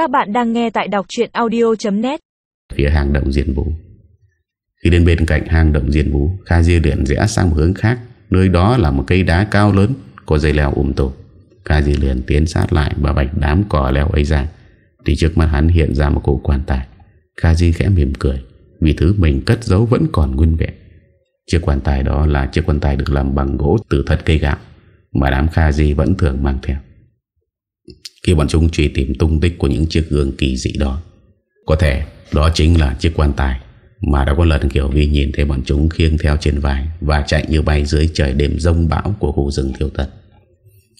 Các bạn đang nghe tại đọc chuyện audio.net Phía hang động Diên Vũ. Khi đến bên cạnh hang động Diên Vũ, Kha Di liền rẽ sang một hướng khác. Nơi đó là một cây đá cao lớn, Có dây leo um ủng tổ Kha Di liền tiến sát lại và bạch đám cỏ leo ấy ra. Thì trước mắt hắn hiện ra một cụ quan tài. Kha Di khẽ mỉm cười, Vì thứ mình cất giấu vẫn còn nguyên vẹn. Chiếc quan tài đó là chiếc quan tài được làm bằng gỗ từ thật cây gạo, Mà đám Kha Di vẫn thường mang theo. Khi bọn chúng truy tìm tung tích của những chiếc gương kỳ dị đó. Có thể đó chính là chiếc quan tài Mà đã có lần Kiều Vi nhìn thấy bọn chúng khiêng theo trên vai Và chạy như bay dưới trời đêm rông bão của khu rừng thiêu tật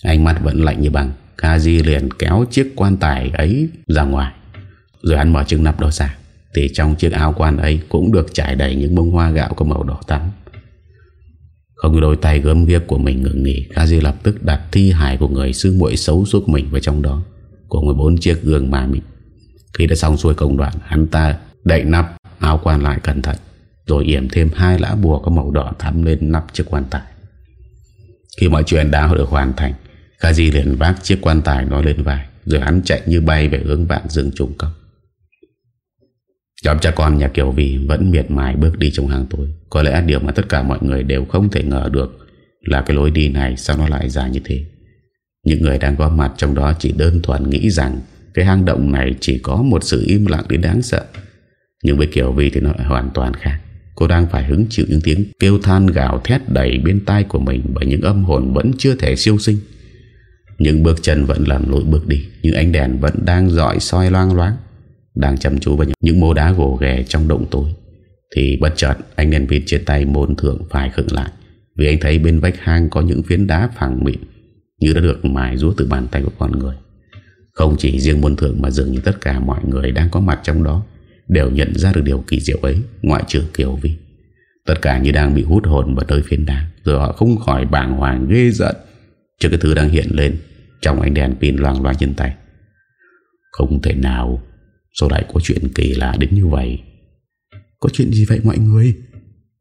Ánh mắt vẫn lạnh như bằng Kaji liền kéo chiếc quan tài ấy ra ngoài. Rồi hắn mở chiếc nắp đó ra, Thì trong chiếc áo quan ấy Cũng được trải đầy những bông hoa gạo có màu đỏ tắm không, đôi tay gớm ghiếc của mình ngừng nghỉ. Kazi Di lập tức đặt thi hài của người sư muội xấu suốt mình vào trong đó Cùng với bốn chiếc gương mà mình. Khi đã xong xuôi công đoạn, Hắn ta đậy nắp, áo quan lại cẩn thận, Rồi yểm thêm hai lã bùa có màu đỏ thắm lên nắp chiếc quan tài. Khi mọi chuyện đã được hoàn thành Kazi Di liền vác chiếc quan tài nó lên vai, Rồi hắn chạy như bay về hướng vạn dương trùng công. Nhóm cha con nhà Kiều Vy vẫn miệt mài bước đi trong hàng tối. Có lẽ điều mà tất cả mọi người đều không thể ngờ được Là cái lối đi này sao nó lại dài như thế. Những người đang có mặt trong đó chỉ đơn thuần nghĩ rằng Cái hang động này chỉ có một sự im lặng đến đáng sợ. Nhưng với Kiều Vi thì nó lại hoàn toàn khác. Cô đang phải hứng chịu những tiếng kêu than gào thét đầy bên tai của mình Bởi những âm hồn vẫn chưa thể siêu sinh. Những bước chân vẫn làm lội bước đi, những ánh đèn vẫn đang dọi soi loang loáng. Đang chăm chú vào những, mô đá gồ ghề trong động tối. Thì bất chợt anh đèn vịt trên tay môn thượng phải khựng lại Vì anh thấy bên vách hang có những phiến đá phẳng mịn Như đã được mài rúa từ bàn tay của con người. Không chỉ riêng môn thượng mà dường như tất cả mọi người đang có mặt trong đó Đều nhận ra được điều kỳ diệu ấy Ngoại trừ Kiều Vi. Tất cả như đang bị hút hồn vào nơi phiến đá Rồi họ không khỏi bàng hoàng ghê giận Trước cái thứ đang hiện lên Trong ánh đèn pin loang loang trên tay. Không thể nào Sao lại có chuyện kỳ lạ đến như vậy Có chuyện gì vậy mọi người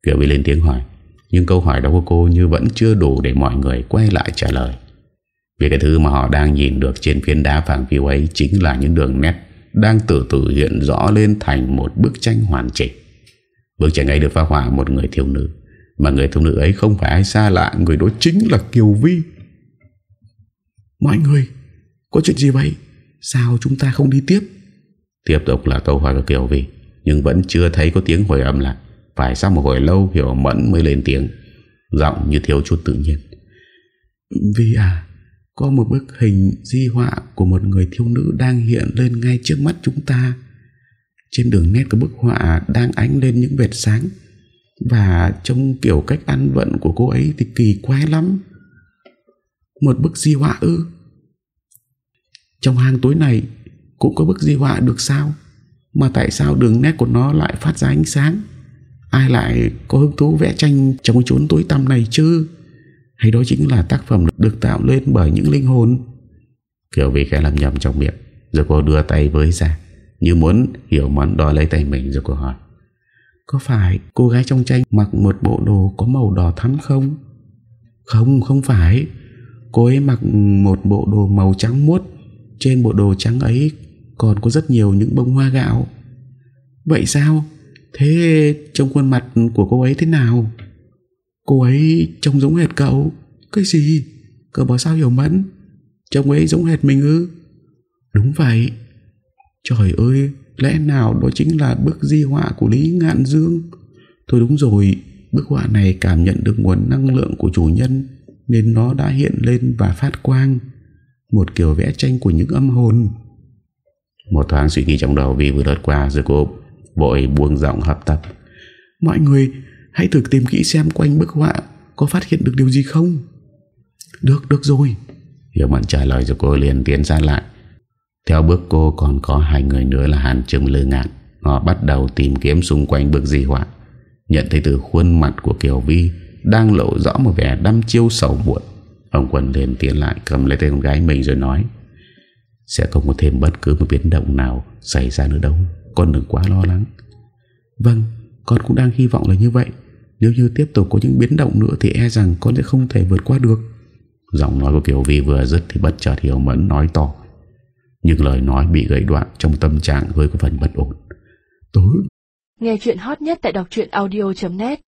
Kiều Vy lên tiếng hỏi Nhưng câu hỏi đó của cô như vẫn chưa đủ Để mọi người quay lại trả lời Vì cái thứ mà họ đang nhìn được Trên phiến đá phẳng phiêu ấy Chính là những đường nét đang từ từ hiện rõ lên thành một bức tranh hoàn chỉnh. Bức tranh ấy được phá hỏa một người thiếu nữ, mà người thiếu nữ ấy không phải ai xa lạ, người đó chính là Kiều Vi. Mọi người, có chuyện gì vậy? Sao chúng ta không đi tiếp? Tiếp tục là câu hỏi của Kiều Vi, nhưng vẫn chưa thấy có tiếng hồi âm lại. Phải sau một hồi lâu Hiểu Mẫn mới lên tiếng, giọng như thiếu chút tự nhiên. Vi à, có một bức hình di họa của một người thiếu nữ đang hiện lên ngay trước mắt chúng ta. Trên đường nét của bức họa đang ánh lên những vệt sáng và trong kiểu cách ăn vận của cô ấy thì kỳ quái lắm. Một bức di họa ư? Trong hang tối này cũng có bức di họa được sao? Mà tại sao đường nét của nó lại phát ra ánh sáng? Ai lại có hứng thú vẽ tranh trong cái chốn tối tăm này chứ? Hay đó chính là tác phẩm được tạo lên bởi những linh hồn Kiều Vi khẽ làm nhầm trong miệng Rồi cô đưa tay với ra Như muốn hiểu món đòi lấy tay mình rồi cô hỏi Có phải cô gái trong tranh mặc một bộ đồ có màu đỏ thắm không? Không, không phải Cô ấy mặc một bộ đồ màu trắng muốt Trên bộ đồ trắng ấy còn có rất nhiều những bông hoa gạo. Vậy sao? Thế trông khuôn mặt của cô ấy thế nào? Cô ấy trông giống hệt cậu. Cái gì? Cậu bảo sao hiểu mẫn? Trông ấy giống hệt mình ư? Đúng vậy. Trời ơi, Lẽ nào đó chính là bức di họa của Lý Ngạn Dương? Thôi đúng rồi, Bức họa này cảm nhận được nguồn năng lượng của chủ nhân Nên nó đã hiện lên và phát quang. Một kiểu vẽ tranh của những âm hồn. Một thoáng suy nghĩ trong đầu vì vừa lướt qua Rồi cô vội buông giọng hấp tấp. Mọi người Hãy thử tìm kỹ xem quanh bức họa Có phát hiện được điều gì không. Được được rồi. Hiểu Mẫn trả lời cho cô liền tiến ra lại. Theo bước cô còn có hai người nữa là Hàn Trừng Lư Ngạn. Họ bắt đầu tìm kiếm xung quanh bức di họa. Nhận thấy từ khuôn mặt của Kiều Vi Đang lộ rõ một vẻ đăm chiêu sầu muộn. Ông Quân liền tiến lại cầm lấy tay con gái mình rồi nói sẽ không có thêm bất cứ một biến động nào xảy ra nữa đâu. Con đừng quá lo lắng. Vâng con cũng đang hy vọng là như vậy. Nếu như tiếp tục có những biến động nữa Thì e rằng con sẽ không thể vượt qua được. Giọng nói của Kiều Vi vừa dứt Thì bất chợt Hiểu Mẫn nói to. Nhưng lời nói bị gãy đoạn trong tâm trạng hơi có phần bất ổn. Tối. Nghe chuyện hot nhất tại đọc audio.net